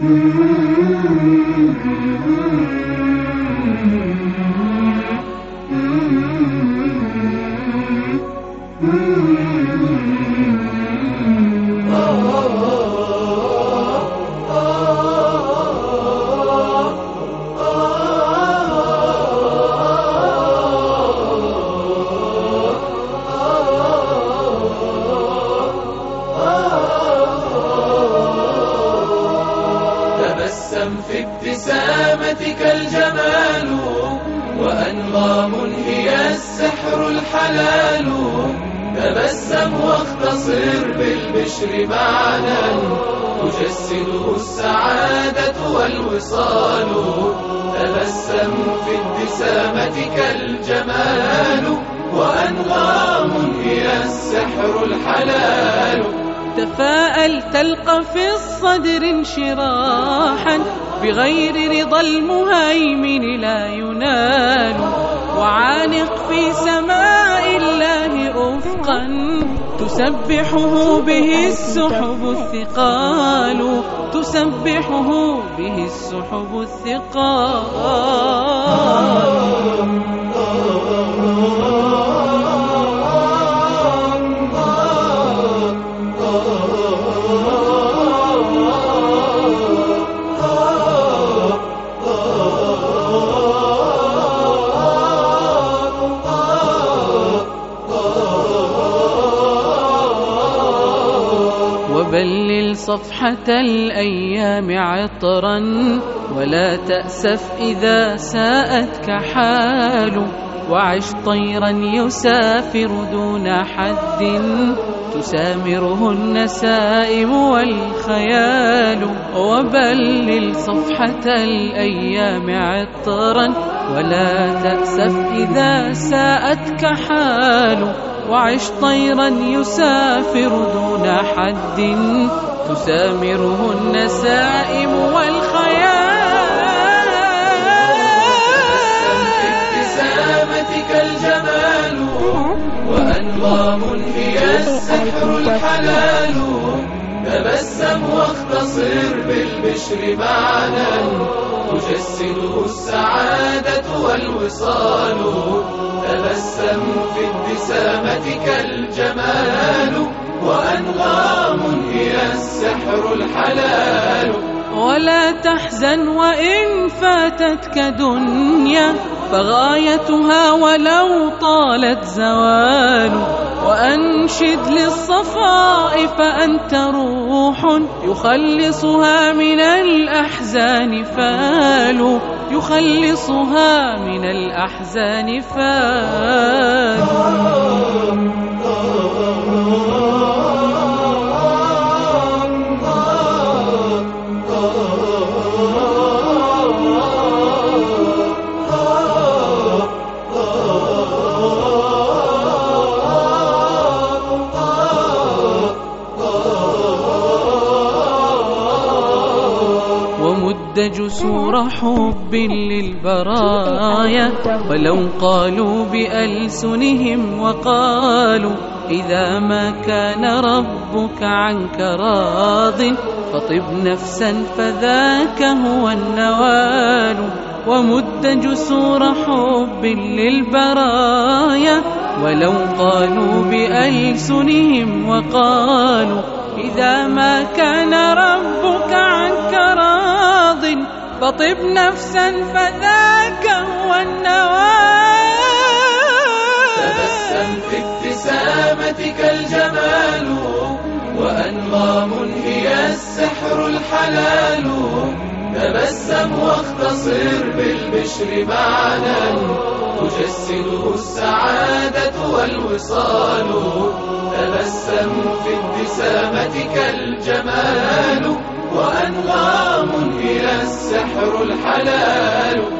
Mm-hmm. في ابتسامتك الجمال وأنغام هي السحر الحلال. تبسم واختصر بالبشر معنا تجسده السعادة والوصال. تبسم في ابتسامتك الجمال وأنغام هي السحر الحلال. تفاءل تلقى في الصدر انشراحا بغير رضا المهيمن لا ينال. وعانق في سماء الله أفقا تسبحه به السحب الثقال. تسبحه به السحب وبلل صفحة الأيام عطرا ولا تأسف إذا ساءتك حال وعش طيرا يسافر دون حد تسامره النسائم والخيال وبلل صفحة الأيام عطرا ولا تأسف إذا ساءتك حال وعش طيرا يسافر دون حد تسامره النسائم والخيال. ابتسامتك الجمال وأنغام هي السحر الحلال تبسم واختصر بالبشر معنا تجسده السعادة والوصال تبسم في ابتسامتك الجمال وأنغام هي السحر الحلال. ولا تحزن وإن فاتتك دنيا فغايتها ولو طالت زوال. وأنشد للصفاء فأنت روح يخلصها من الأحزان فال. يخلصها من الأحزان فال جسور حب للبرايا ولو قالوا بألسنهم وقالوا إذا ما كان ربك عنك راض فطب نفسا فذاك هو النوال ومد جسور حب للبرايا ولو قالوا بألسنهم وقالوا إذا ما كان ربك عنك راض فطب نفسا فذاك هو النوال تبسم في ابتسامتك الجمال وأنغام هي السحر الحلال. تبسم واختصر بالبشر معنا تجسده السعادة والوصال. تبسم في ابتسامتك الجمال وأنغام هي السحر الحلال.